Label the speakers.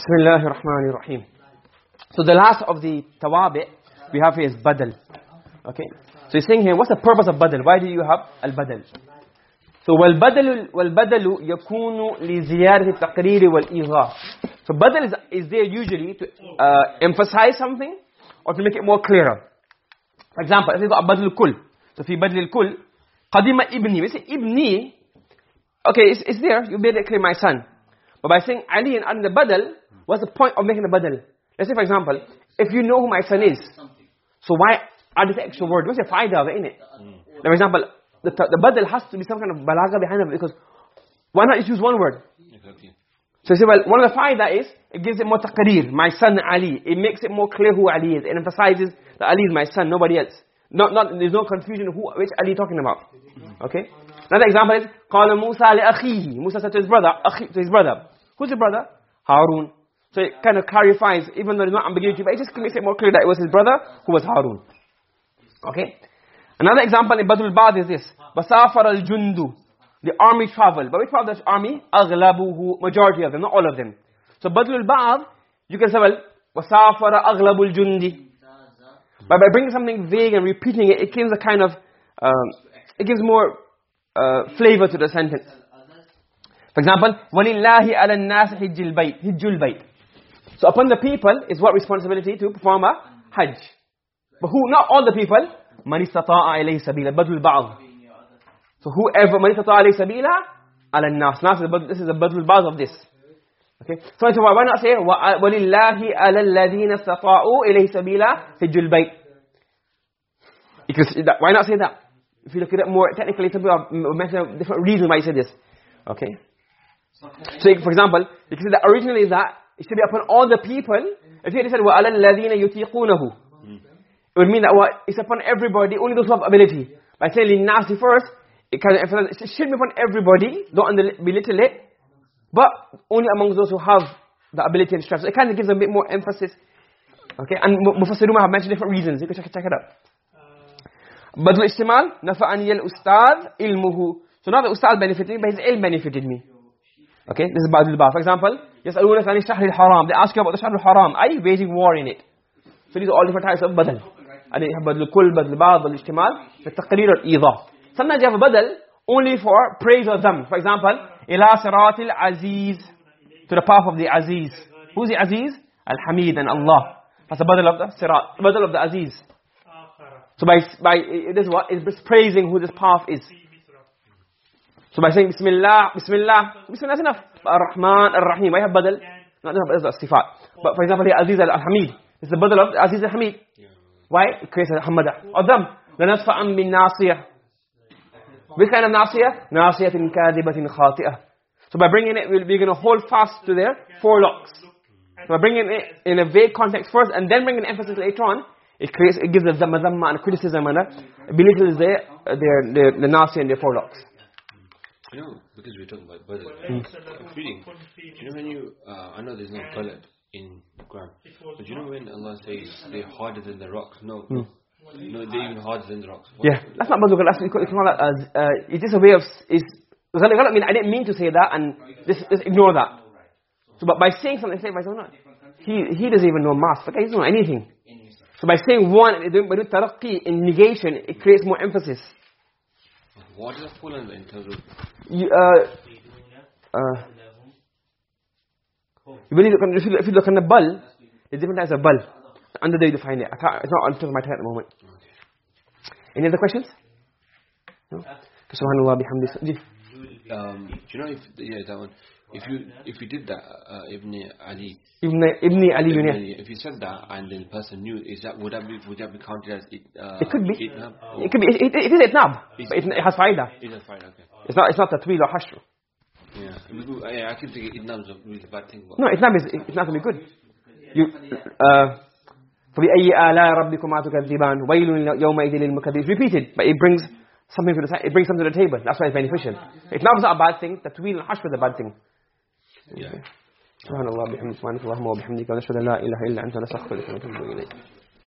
Speaker 1: Bismillahir Rahmanir Rahim. So the last of the tawabi we have here is badal. Okay? So he's saying here, what's the purpose of badal? Why do you have al-badal? So wal-badalu wal-badalu yakunu li ziyadati at-taqrir wal-idhah. So badal is, is there usually to uh, emphasize something or to make it more clearer. For example, if you got badal kull. So fi badal kull qadima ibni. We say ibni Okay, it's, it's there. You made it clear my son. But by saying Ali and adding the badal, what's the point of making the badal? Let's say for example, if you know who my son is, so why add this extra word? What's the faida of it, innit? Now, for example, the, the badal has to be some kind of balaga behind it because why not just use one word?
Speaker 2: Exactly.
Speaker 1: So you say, well, one of the faida is, it gives it more taqreer, my son Ali. It makes it more clear who Ali is. It emphasizes that Ali is my son, nobody else. Not, not, there's no confusion who, which Ali talking about. Okay? Another example is, قال موسى لأخيه. Musa said to his brother, أخي, to his brother. Who's your brother? Harun. So it kind of clarifies, even though there's no ambiguity, but it just makes it more clear that it was his brother who was Harun. Okay? Another example in Badul Bad is this. Basafar al-Jundu. The army traveled. But which part of the army? Aghlabuhu. Majority of them, not all of them. So Badul Bad, you can say, well, Basafara aghlabul jundi. But by bringing something vague and repeating it, it gives a kind of, um, it gives more uh, flavor to the sentence. For example, وَلِلَّهِ عَلَى النَّاسِ حِجِّ الْبَيْتِ حِجُّ الْبَيْتِ So upon the people is what responsibility to perform a hajj. But who, not all the people, مَنِ اسْتَطَاعَ إِلَيْهِ سَبِيلًا بَدْلُ الْبَعْضِ So whoever, مَنِ اسْتَطَاعَ إِلَيْهِ سَبِيلًا عَلَى النَّاسِ Nas is the- This is the badl ba'd of this. Okay? So it's why not say, وَلِلَّهِ عَلَى الَّذِينَ اسْتَطَاعُوا إِلَيْهِ سَبِيلًا حِجُّ الْبَيْتِ because that, why not say that? If you look at it more technically, some people have mentioned different reasons why you say this. Okay? So, for example, you can say that originally that it should be upon all the people. If you had said, وَعَلَى الَّذِينَ يُتِيقُونَهُ It would mean that what, it's upon everybody, only those who have ability. By saying لِلنَّاسِ first, it, kind of emphasizes, it should be upon everybody, don't under- belittle it, but only amongst those who have the ability and strength. So it kind of gives a bit more emphasis. Okay? And Mufassirun have mentioned different reasons. You can check, check it out. Badl istimal, nafa'ani al-ustad ilmuhu. So not the ustad benefited me, but his ilm benefited me. Okay, this is Badul Ba. For example, يَسْأَلُونَ فَنِ الشَّحْرِ haram. They ask you about the Shahr al-Haram. Are you waging war in it? So these are all different types of badal. And you have badal kul, badal ba'd, badal ishtimal, the taqrir al idha Sometimes you have a badal only for praise of them. For example, ila siratil aziz, to the path of the aziz. Who's the aziz? Al-Hamid and Allah. That's the badal of the sirat, badal of the aziz. So by, by, this is what is praising who this path is. So by saying Bismillah, Bismillah, Bismillah is enough. Ar-Rahman, Ar-Rahim. I have badal. Not enough, it's a sifat. But for example, here Aziz al-Hamid. It's the badal of Aziz al-Hamid. Why? It creates a hamada. Or them. لَنَصْفَأً بِالنَّاصِيَةِ Which kind of nasiyah? نَاصِيَةٍ كَاذِبَةٍ خَاطِئَةٍ So by bringing it, we're going to hold fast to their forelocks. So by bringing it in a vague context first and then bringing emphasis later on, it creates, it gives a zamma zamma and criticism and a belittles their, their, their, the nasi and their forelocks.
Speaker 2: You know, because we're talking about badal. I'm. Do you know when you, uh, I know there's no color in the Quran. But you know when Allah says they're harder than the rocks? No. No, they're even harder than the rocks. What-
Speaker 1: Yeah, that's not badal, that's, you call that as, uh, it's just a way of, is, I mean, I didn't mean to say that and just, just ignore that. So, but by saying something, say, by not, he, he doesn't even know math, okay, he doesn't know anything. So by saying one, by doing taraqqi in negation, it creates more emphasis.
Speaker 2: What is does that fall under in terms of
Speaker 1: You, uh, uh, you believe, if you, if you look on the bal, there's different types of bal. Under there you define it. I can't, it's not on top of my head at the moment. Any other questions? No? Subhanallah bihamdi.
Speaker 2: um, do you know if yeah that one if you if you did that uh, Ibn Ali
Speaker 1: Ibn, Ibn Ali
Speaker 2: Ibn Ali, if you said that and then the person knew is that would that be would that be counted as it uh,
Speaker 1: It could be.
Speaker 2: itnab?
Speaker 1: It could be, it, it, it is itnab, but it, it has faida.
Speaker 2: It is fine, okay.
Speaker 1: It's not, it's not tatweel or hashr.
Speaker 2: Yeah. Because, uh, yeah, I keep thinking itnab is a really bad thing. But
Speaker 1: No, itnab is, it's not going to be good. You, uh, فَبِأَيِّ آلَاءِ رَبِّكُمَا تُكَذِّبَانِ وَيْلٌ يَوْمَئِذٍ لِلْمُكَذِّبِينَ It's repeated, but it brings something to the side, it brings something to the table. That's why it's beneficial. Itnab is not a bad thing, tatweel and hashr is a bad thing.
Speaker 2: yeah.
Speaker 1: سبحان الله بحمدك سبحانك اللهم وبحمدك ونشهد ان لا اله الا انت نستغفرك ونتوب اليك